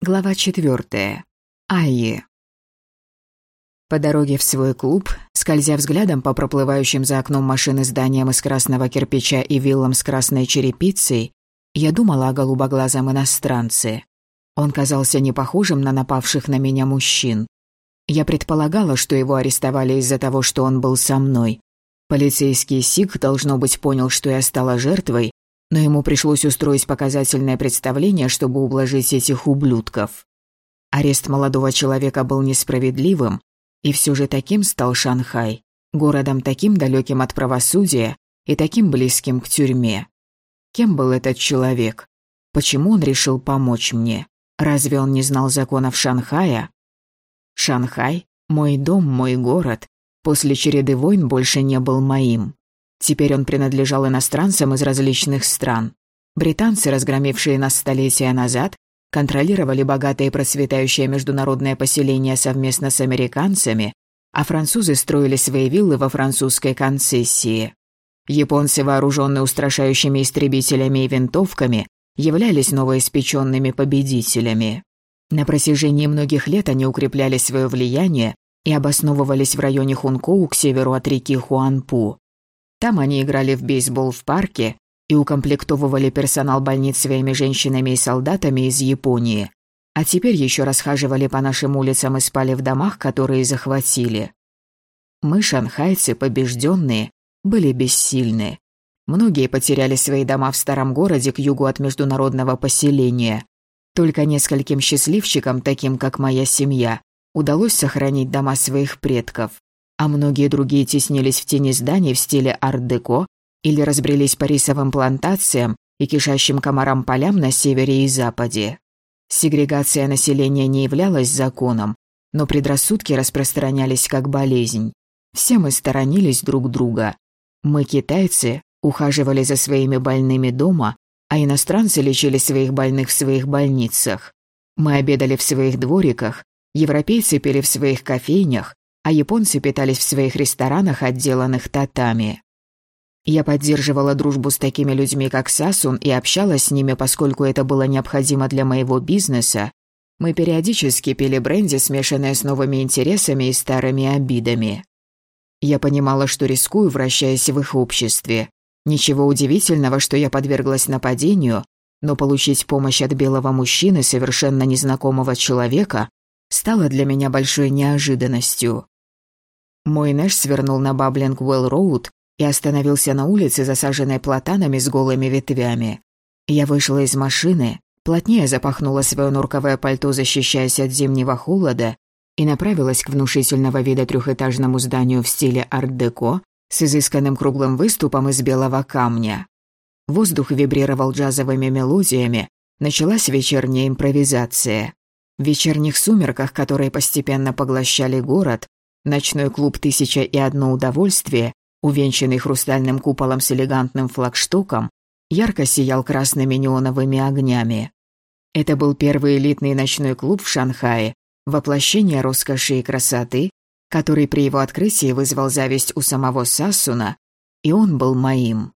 Глава четвертая. Айи. По дороге в свой клуб, скользя взглядом по проплывающим за окном машины зданиям из красного кирпича и виллам с красной черепицей, я думала о голубоглазом иностранце. Он казался не похожим на напавших на меня мужчин. Я предполагала, что его арестовали из-за того, что он был со мной. Полицейский СИК, должно быть, понял, что я стала жертвой но ему пришлось устроить показательное представление, чтобы ублажить этих ублюдков. Арест молодого человека был несправедливым, и все же таким стал Шанхай, городом таким далеким от правосудия и таким близким к тюрьме. Кем был этот человек? Почему он решил помочь мне? Разве он не знал законов Шанхая? Шанхай, мой дом, мой город, после череды войн больше не был моим. Теперь он принадлежал иностранцам из различных стран. Британцы, разгромившие нас столетия назад, контролировали богатое и процветающее международное поселение совместно с американцами, а французы строили свои виллы во французской концессии. Японцы, вооруженные устрашающими истребителями и винтовками, являлись новоиспеченными победителями. На протяжении многих лет они укрепляли свое влияние и обосновывались в районе Хункоу к северу от реки Хуанпу. Там они играли в бейсбол в парке и укомплектовывали персонал больниц своими женщинами и солдатами из Японии. А теперь еще расхаживали по нашим улицам и спали в домах, которые захватили. Мы, шанхайцы, побежденные, были бессильны. Многие потеряли свои дома в старом городе к югу от международного поселения. Только нескольким счастливчикам, таким как моя семья, удалось сохранить дома своих предков а многие другие теснились в тени зданий в стиле арт-деко или разбрелись по рисовым плантациям и кишащим комарам полям на севере и западе. Сегрегация населения не являлась законом, но предрассудки распространялись как болезнь. Все мы сторонились друг друга. Мы, китайцы, ухаживали за своими больными дома, а иностранцы лечили своих больных в своих больницах. Мы обедали в своих двориках, европейцы пили в своих кофейнях, а японцы питались в своих ресторанах, отделанных татами. Я поддерживала дружбу с такими людьми, как Сасун, и общалась с ними, поскольку это было необходимо для моего бизнеса. Мы периодически пили бренди, смешанное с новыми интересами и старыми обидами. Я понимала, что рискую, вращаясь в их обществе. Ничего удивительного, что я подверглась нападению, но получить помощь от белого мужчины, совершенно незнакомого человека, стало для меня большой неожиданностью. Мой Нэш свернул на Баблинг-Уэлл-Роуд и остановился на улице, засаженной платанами с голыми ветвями. Я вышла из машины, плотнее запахнула свое норковое пальто, защищаясь от зимнего холода, и направилась к внушительного вида трехэтажному зданию в стиле арт-деко с изысканным круглым выступом из белого камня. Воздух вибрировал джазовыми мелодиями, началась вечерняя импровизация. В вечерних сумерках, которые постепенно поглощали город, Ночной клуб «Тысяча и одно удовольствие», увенчанный хрустальным куполом с элегантным флагштоком, ярко сиял красными неоновыми огнями. Это был первый элитный ночной клуб в Шанхае, воплощение роскоши и красоты, который при его открытии вызвал зависть у самого Сассуна, и он был моим.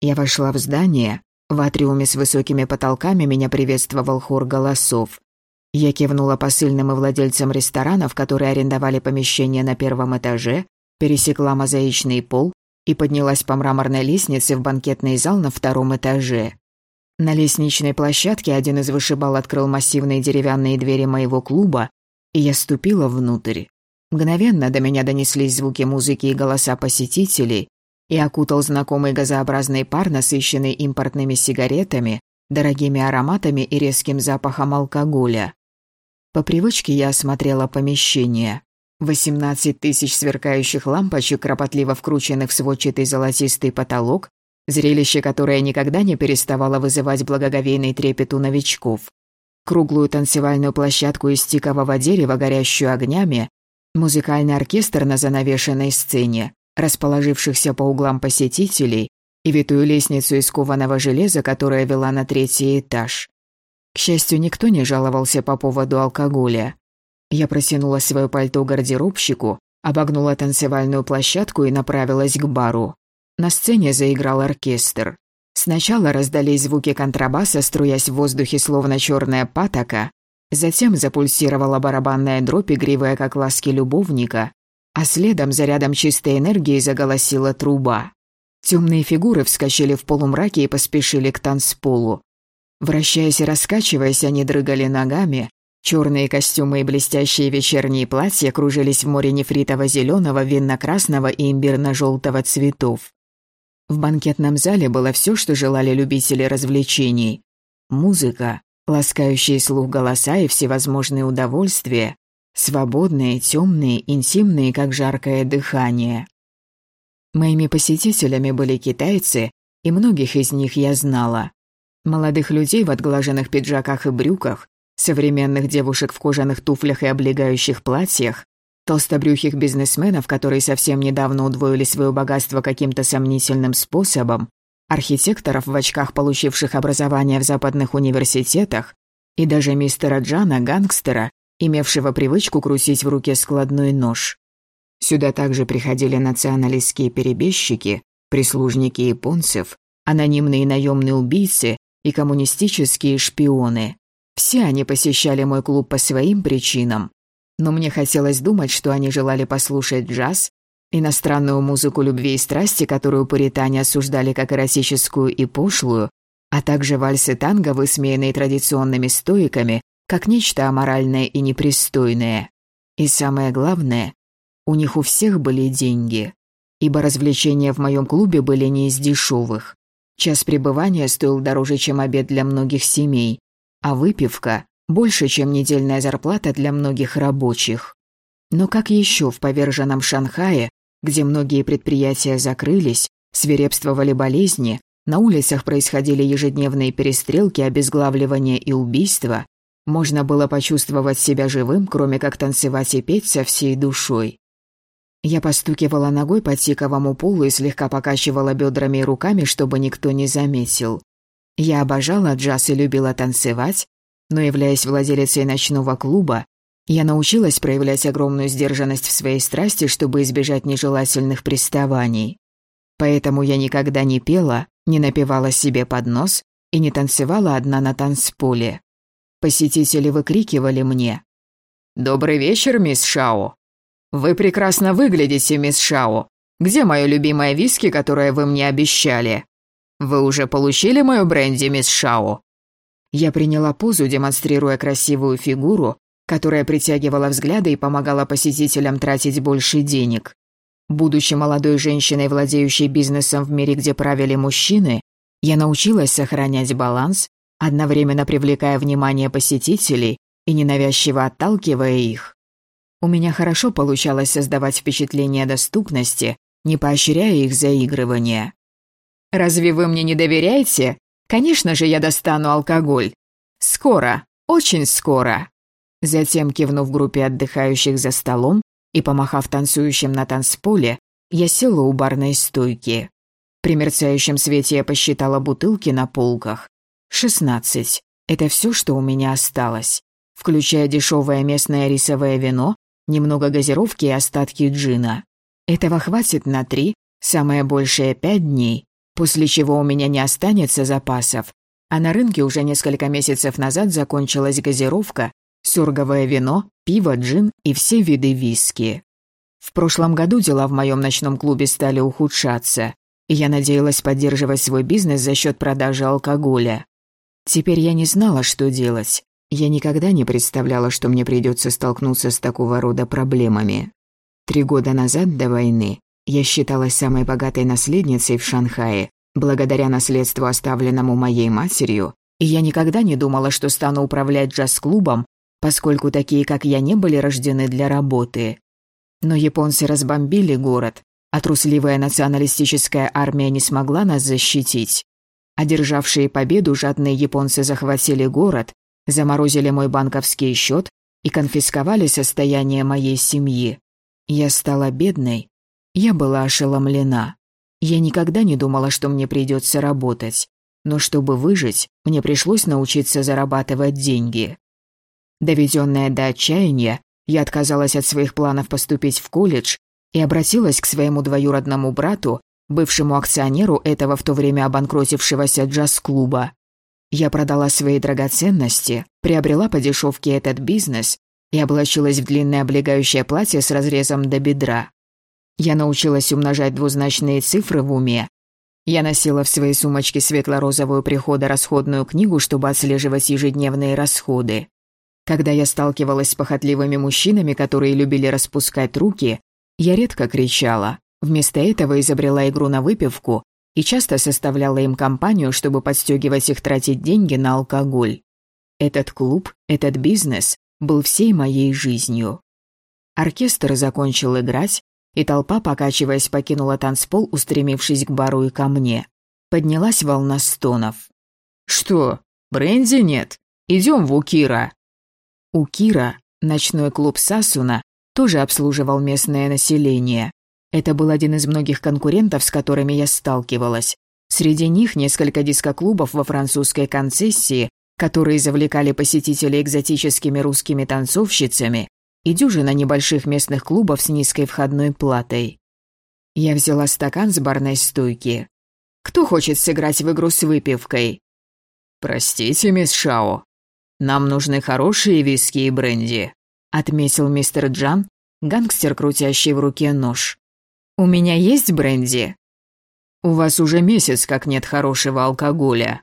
Я вошла в здание, в атриуме с высокими потолками меня приветствовал хор голосов. Я кивнула посыльным и владельцам ресторанов, которые арендовали помещение на первом этаже, пересекла мозаичный пол и поднялась по мраморной лестнице в банкетный зал на втором этаже. На лестничной площадке один из вышибал открыл массивные деревянные двери моего клуба, и я ступила внутрь. Мгновенно до меня донеслись звуки музыки и голоса посетителей, и окутал знакомый газообразный пар, насыщенный импортными сигаретами, дорогими ароматами и резким запахом алкоголя. По привычке я осмотрела помещение. 18 тысяч сверкающих лампочек, кропотливо вкрученных в сводчатый золотистый потолок, зрелище, которое никогда не переставало вызывать благоговейный трепет у новичков. Круглую танцевальную площадку из тикового дерева, горящую огнями, музыкальный оркестр на занавешенной сцене, расположившихся по углам посетителей и витую лестницу из кованого железа, которая вела на третий этаж. К счастью, никто не жаловался по поводу алкоголя. Я протянула свое пальто гардеробщику, обогнула танцевальную площадку и направилась к бару. На сцене заиграл оркестр. Сначала раздались звуки контрабаса, струясь в воздухе словно черная патока, Затем запульсировала барабанная дробь, игривая как ласки любовника, а следом за рядом чистой энергии заголосила труба. Темные фигуры вскочили в полумраке и поспешили к танцполу. Вращаясь и раскачиваясь, они дрыгали ногами. Черные костюмы и блестящие вечерние платья кружились в море нефритово-зеленого, винно-красного и имбирно-желтого цветов. В банкетном зале было все, что желали любители развлечений. Музыка, ласкающие слух голоса и всевозможные удовольствия, свободные, темные, интимные, как жаркое дыхание. Моими посетителями были китайцы, и многих из них я знала. Молодых людей в отглаженных пиджаках и брюках, современных девушек в кожаных туфлях и облегающих платьях, толстобрюхих бизнесменов, которые совсем недавно удвоили свое богатство каким-то сомнительным способом, архитекторов в очках, получивших образование в западных университетах, и даже мистера Джана, гангстера, имевшего привычку крутить в руке складной нож. Сюда также приходили националистские перебежчики, прислужники японцев, анонимные наемные убийцы и коммунистические шпионы. Все они посещали мой клуб по своим причинам, но мне хотелось думать, что они желали послушать джаз, иностранную музыку любви и страсти, которую пуритане осуждали как эротическую и пошлую, а также вальсы танго, высмеянные традиционными стоиками, как нечто аморальное и непристойное. И самое главное, у них у всех были деньги, ибо развлечения в моем клубе были не из дешевых. Час пребывания стоил дороже, чем обед для многих семей, а выпивка – больше, чем недельная зарплата для многих рабочих. Но как еще в поверженном Шанхае, где многие предприятия закрылись, свирепствовали болезни, на улицах происходили ежедневные перестрелки, обезглавливания и убийства, можно было почувствовать себя живым, кроме как танцевать и петь со всей душой. Я постукивала ногой по тиковому полу и слегка покачивала бедрами и руками, чтобы никто не заметил. Я обожала джаз и любила танцевать, но, являясь владелицей ночного клуба, я научилась проявлять огромную сдержанность в своей страсти, чтобы избежать нежелательных приставаний. Поэтому я никогда не пела, не напевала себе под нос и не танцевала одна на танцполе. Посетители выкрикивали мне «Добрый вечер, мисс Шао!» «Вы прекрасно выглядите, мисс Шао. Где мое любимое виски, которое вы мне обещали?» «Вы уже получили мою бренди, мисс Шао?» Я приняла позу, демонстрируя красивую фигуру, которая притягивала взгляды и помогала посетителям тратить больше денег. Будучи молодой женщиной, владеющей бизнесом в мире, где правили мужчины, я научилась сохранять баланс, одновременно привлекая внимание посетителей и ненавязчиво отталкивая их. У меня хорошо получалось создавать впечатление доступности, не поощряя их заигрывание. «Разве вы мне не доверяете? Конечно же, я достану алкоголь. Скоро, очень скоро». Затем, кивнув группе отдыхающих за столом и помахав танцующим на танцполе, я села у барной стойки. При мерцающем свете я посчитала бутылки на полках. Шестнадцать. Это все, что у меня осталось, включая дешевое местное рисовое вино немного газировки и остатки джина. Этого хватит на три, самое большее пять дней, после чего у меня не останется запасов. А на рынке уже несколько месяцев назад закончилась газировка, сорговое вино, пиво, джин и все виды виски. В прошлом году дела в моем ночном клубе стали ухудшаться, и я надеялась поддерживать свой бизнес за счет продажи алкоголя. Теперь я не знала, что делать. Я никогда не представляла, что мне придется столкнуться с такого рода проблемами. Три года назад, до войны, я считалась самой богатой наследницей в Шанхае, благодаря наследству, оставленному моей матерью, и я никогда не думала, что стану управлять джаз-клубом, поскольку такие, как я, не были рождены для работы. Но японцы разбомбили город, а трусливая националистическая армия не смогла нас защитить. Одержавшие победу жадные японцы захватили город, заморозили мой банковский счет и конфисковали состояние моей семьи. Я стала бедной. Я была ошеломлена. Я никогда не думала, что мне придется работать. Но чтобы выжить, мне пришлось научиться зарабатывать деньги. Доведенная до отчаяния, я отказалась от своих планов поступить в колледж и обратилась к своему двоюродному брату, бывшему акционеру этого в то время обанкротившегося джаз-клуба. Я продала свои драгоценности, приобрела по дешевке этот бизнес и облачилась в длинное облегающее платье с разрезом до бедра. Я научилась умножать двузначные цифры в уме. Я носила в своей сумочке светло-розовую приходо-расходную книгу, чтобы отслеживать ежедневные расходы. Когда я сталкивалась с похотливыми мужчинами, которые любили распускать руки, я редко кричала. Вместо этого изобрела игру на выпивку и часто составляла им компанию, чтобы подстегивать их тратить деньги на алкоголь. Этот клуб, этот бизнес был всей моей жизнью. Оркестр закончил играть, и толпа, покачиваясь, покинула танцпол, устремившись к бару и ко мне. Поднялась волна стонов. «Что, бренди нет? Идем в Укира». Укира, ночной клуб Сасуна, тоже обслуживал местное население. Это был один из многих конкурентов, с которыми я сталкивалась. Среди них несколько дискоклубов во французской концессии, которые завлекали посетителей экзотическими русскими танцовщицами, и дюжина небольших местных клубов с низкой входной платой. Я взяла стакан с барной стойки. «Кто хочет сыграть в игру с выпивкой?» «Простите, мисс Шао, нам нужны хорошие виски и бренди», отметил мистер Джан, гангстер, крутящий в руке нож. «У меня есть бренди?» «У вас уже месяц как нет хорошего алкоголя».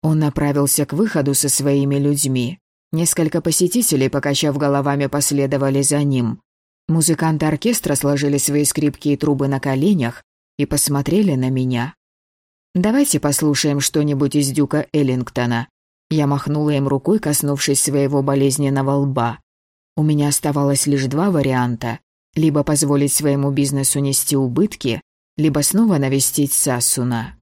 Он направился к выходу со своими людьми. Несколько посетителей, покачав головами, последовали за ним. Музыканты оркестра сложили свои скрипки и трубы на коленях и посмотрели на меня. «Давайте послушаем что-нибудь из Дюка Эллингтона». Я махнула им рукой, коснувшись своего болезненного лба. У меня оставалось лишь два варианта либо позволить своему бизнесу нести убытки, либо снова навестить Сасуна.